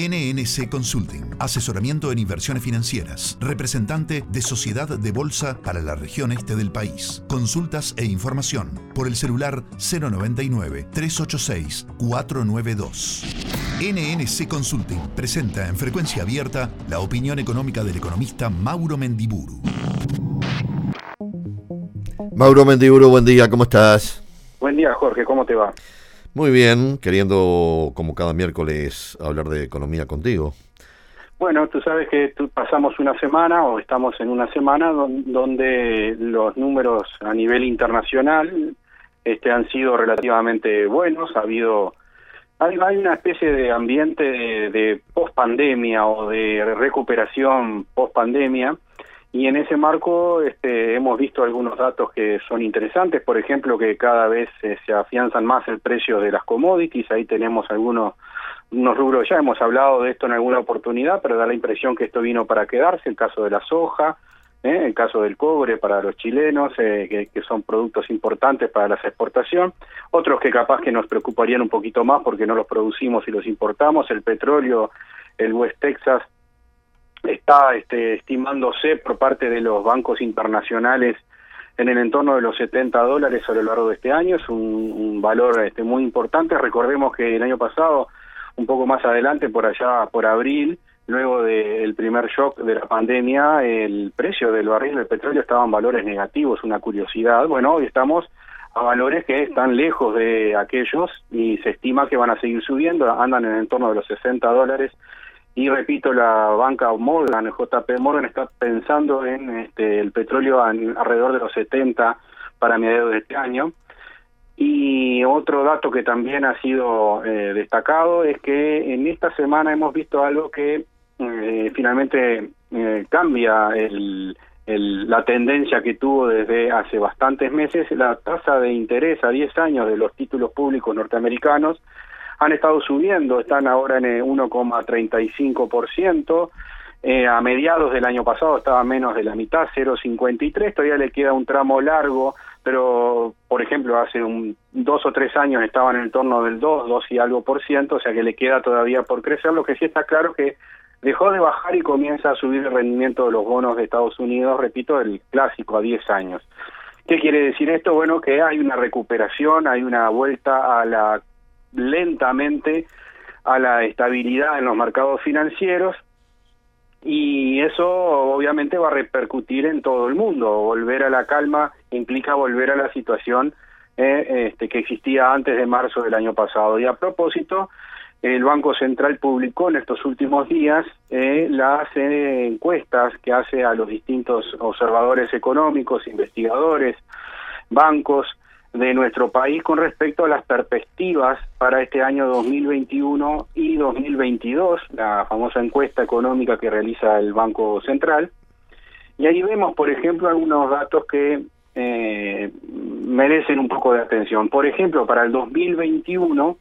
NNC Consulting, asesoramiento en inversiones financieras, representante de Sociedad de Bolsa para la región este del país. Consultas e información por el celular 099-386-492. NNC Consulting presenta en frecuencia abierta la opinión económica del economista Mauro Mendiburu. Mauro Mendiburu, buen día, ¿cómo estás? Buen día, Jorge, ¿cómo te va? Muy bien, queriendo como cada miércoles hablar de economía contigo. Bueno, tú sabes que pasamos una semana o estamos en una semana donde los números a nivel internacional este, han sido relativamente buenos, ha habido hay, una especie de ambiente de, de post pandemia o de recuperación post pandemia y en ese marco este, hemos visto algunos datos que son interesantes, por ejemplo, que cada vez eh, se afianzan más el precio de las commodities, ahí tenemos algunos unos rubros, ya hemos hablado de esto en alguna oportunidad, pero da la impresión que esto vino para quedarse, el caso de la soja, ¿eh? el caso del cobre para los chilenos, eh, que, que, son productos importantes para la exportación, otros que capaz que nos preocuparían un poquito más porque no los producimos y los importamos, el petróleo, el West Texas, está este, estimándose por parte de los bancos internacionales en el entorno de los 70 dólares a lo largo de este año, es un, valor este, muy importante. Recordemos que el año pasado, un poco más adelante, por allá, por abril, luego del primer shock de la pandemia, el precio del barril del petróleo estaba en valores negativos, una curiosidad. Bueno, hoy estamos a valores que están lejos de aquellos y se estima que van a seguir subiendo, andan en el entorno de los 60 dólares y repito, la banca Morgan, JP Morgan, está pensando en este, el petróleo alrededor de los 70 para mediados de este año. Y otro dato que también ha sido eh, destacado es que en esta semana hemos visto algo que eh, finalmente eh, cambia el, la tendencia que tuvo desde hace bastantes meses, la tasa de interés a 10 años de los títulos públicos norteamericanos han estado subiendo, están ahora en 1,35%. Eh, a mediados del año pasado estaba menos de la mitad, 0,53, todavía le queda un tramo largo, pero por ejemplo hace un, dos o tres años estaban en el torno del 2, 2 y algo por ciento, o sea que le queda todavía por crecer, lo que sí está claro que dejó de bajar y comienza a subir el rendimiento de los bonos de Estados Unidos, repito, el clásico a 10 años. ¿Qué quiere decir esto? Bueno, que hay una recuperación, hay una vuelta a la lentamente a la estabilidad en los mercados financieros y eso obviamente va a repercutir en todo el mundo. Volver a la calma implica volver a la situación eh, este, que existía antes de marzo del año pasado. Y a propósito, el Banco Central publicó en estos últimos días eh, las eh, encuestas que hace a los distintos observadores económicos, investigadores, bancos, de nuestro país con respecto a las perspectivas para este año 2021 y 2022, la famosa encuesta económica que realiza el Banco Central. Y ahí vemos, por ejemplo, algunos datos que eh, merecen un poco de atención. Por ejemplo, para el 2021,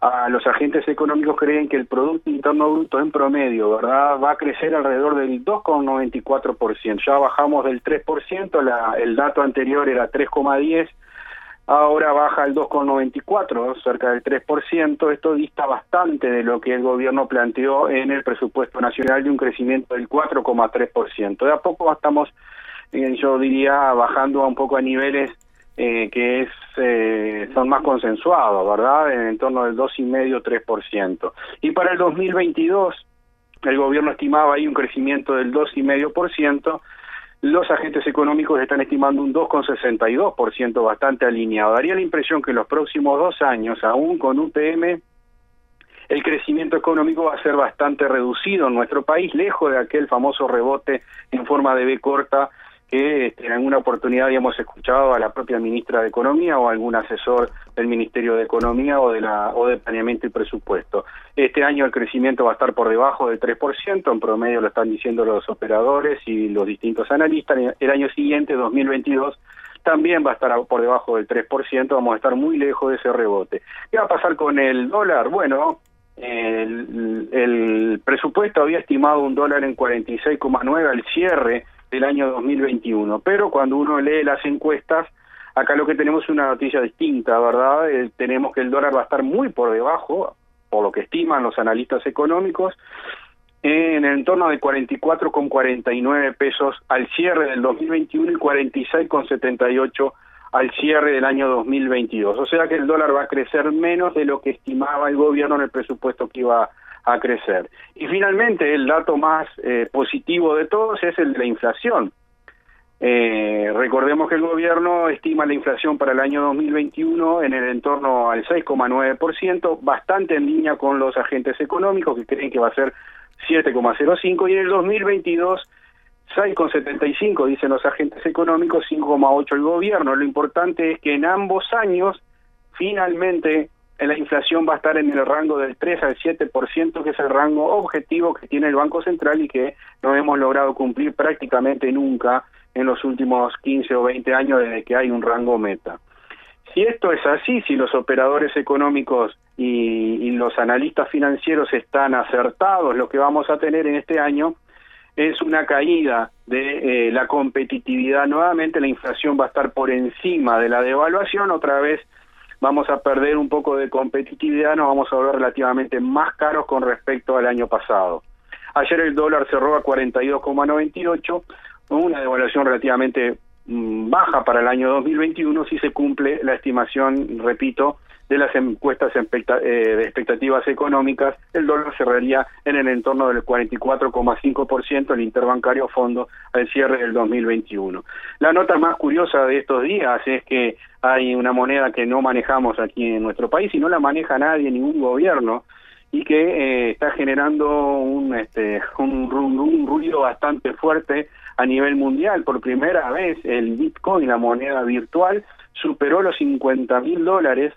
a los agentes económicos creen que el Producto Interno Bruto en promedio, ¿verdad?, va a crecer alrededor del 2,94%. Ya bajamos del 3%, la, el dato anterior era 3,10%, ahora baja al 2,94, cerca del 3%. Esto dista bastante de lo que el gobierno planteó en el presupuesto nacional de un crecimiento del 4,3%. De a poco estamos, eh, yo diría, bajando un poco a niveles eh, que es, eh, son más consensuados, ¿verdad? En, torno del 2,5-3%. Y para el 2022, el gobierno estimaba ahí un crecimiento del 2,5%, los agentes económicos están estimando un 2,62%, bastante alineado. Daría la impresión que en los próximos dos años, aún con UPM, el crecimiento económico va a ser bastante reducido en nuestro país, lejos de aquel famoso rebote en forma de B corta que este, en alguna oportunidad habíamos escuchado a la propia ministra de Economía o algún asesor del Ministerio de Economía o de la o de Planeamiento y Presupuesto. Este año el crecimiento va a estar por debajo del 3%, en promedio lo están diciendo los operadores y los distintos analistas. El año siguiente, 2022, también va a estar por debajo del 3%, vamos a estar muy lejos de ese rebote. ¿Qué va a pasar con el dólar? Bueno, el, el presupuesto había estimado un dólar en 46,9 al cierre del año 2021. Pero cuando uno lee las encuestas, acá lo que tenemos es una noticia distinta, ¿verdad? Eh, tenemos que el dólar va a estar muy por debajo, por lo que estiman los analistas económicos, en el entorno de 44,49 pesos al cierre del 2021 y 46,78 al cierre del año 2022. O sea que el dólar va a crecer menos de lo que estimaba el gobierno en el presupuesto que iba a crecer. Y finalmente, el dato más eh, positivo de todos es el de la inflación. Eh, recordemos que el gobierno estima la inflación para el año 2021 en el entorno al 6,9%, bastante en línea con los agentes económicos que creen que va a ser 7,05 y en el 2022 6,75 dicen los agentes económicos, 5,8 el gobierno. Lo importante es que en ambos años finalmente la inflación va a estar en el rango del 3 al 7%, que es el rango objetivo que tiene el Banco Central y que no hemos logrado cumplir prácticamente nunca en los últimos 15 o 20 años desde que hay un rango meta. Si esto es así, si los operadores económicos y, los analistas financieros están acertados, lo que vamos a tener en este año es una caída de eh, la competitividad. Nuevamente la inflación va a estar por encima de la devaluación, otra vez vamos a perder un poco de competitividad, nos vamos a ver relativamente más caros con respecto al año pasado. Ayer el dólar cerró a 42,98, una devaluación relativamente mm, baja para el año 2021 si se cumple la estimación, repito, de las encuestas eh, de expectativas económicas, el dólar cerraría en el entorno del 44,5% el interbancario fondo al cierre del 2021. La nota más curiosa de estos días es que hay una moneda que no manejamos aquí en nuestro país y no la maneja nadie, ningún gobierno, y que eh, está generando un, este, un, un, ruido bastante fuerte a nivel mundial. Por primera vez el Bitcoin, la moneda virtual, superó los 50 mil dólares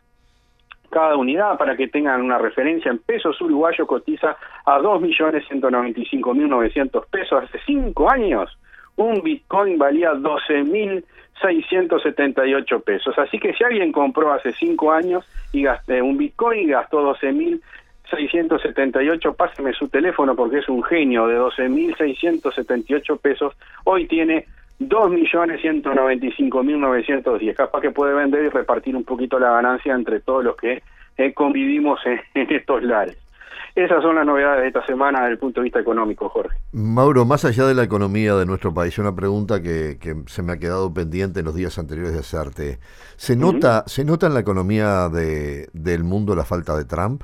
cada unidad para que tengan una referencia en pesos. Uruguayo cotiza a 2.195.900 pesos. Hace cinco años un bitcoin valía 12.678 pesos. Así que si alguien compró hace cinco años y gasté un bitcoin y gastó 12.678 páseme su teléfono porque es un genio de 12.678 pesos. Hoy tiene 2.195.910. Capaz que puede vender y repartir un poquito la ganancia entre todos los que eh, convivimos en, estos lares. Esas son las novedades de esta semana desde el punto de vista económico, Jorge. Mauro, más allá de la economía de nuestro país, una pregunta que, se me ha quedado pendiente en los días anteriores de hacerte. ¿Se nota, ¿se nota en la economía de, del mundo la falta de Trump?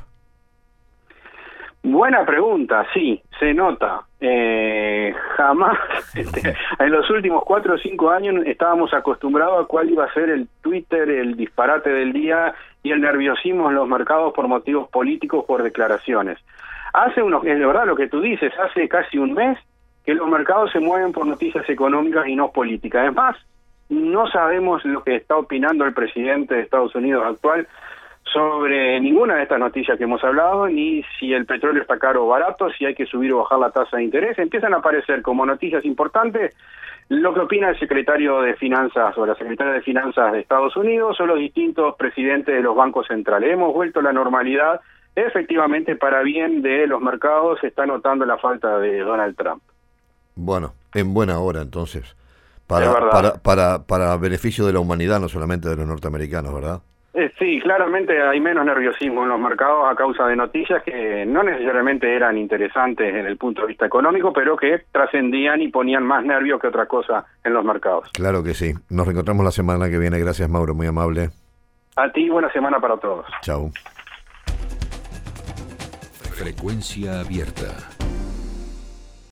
Buena pregunta, sí, se nota. Eh, jamás, este, en los últimos cuatro o cinco años estábamos acostumbrados a cuál iba a ser el Twitter, el disparate del día y el nerviosismo en los mercados por motivos políticos, por declaraciones. Hace unos, es de verdad lo que tú dices, hace casi un mes que los mercados se mueven por noticias económicas y no políticas. Es más, no sabemos lo que está opinando el presidente de Estados Unidos actual sobre ninguna de estas noticias que hemos hablado, ni si el petróleo está caro o barato, si hay que subir o bajar la tasa de interés. Empiezan a aparecer como noticias importantes lo que opina el secretario de Finanzas o la secretaria de Finanzas de Estados Unidos o los distintos presidentes de los bancos centrales. Hemos vuelto a la normalidad. Efectivamente, para bien de los mercados, se está notando la falta de Donald Trump. Bueno, en buena hora entonces. Para, para, para, para beneficio de la humanidad, no solamente de los norteamericanos, ¿verdad? Eh, sí, claramente hay menos nerviosismo en los mercados a causa de noticias que no necesariamente eran interesantes en el punto de vista económico, pero que trascendían y ponían más nervios que otra cosa en los mercados. Claro que sí. Nos reencontramos la semana que viene. Gracias, Mauro. Muy amable. A ti, buena semana para todos. Chao. Frecuencia abierta.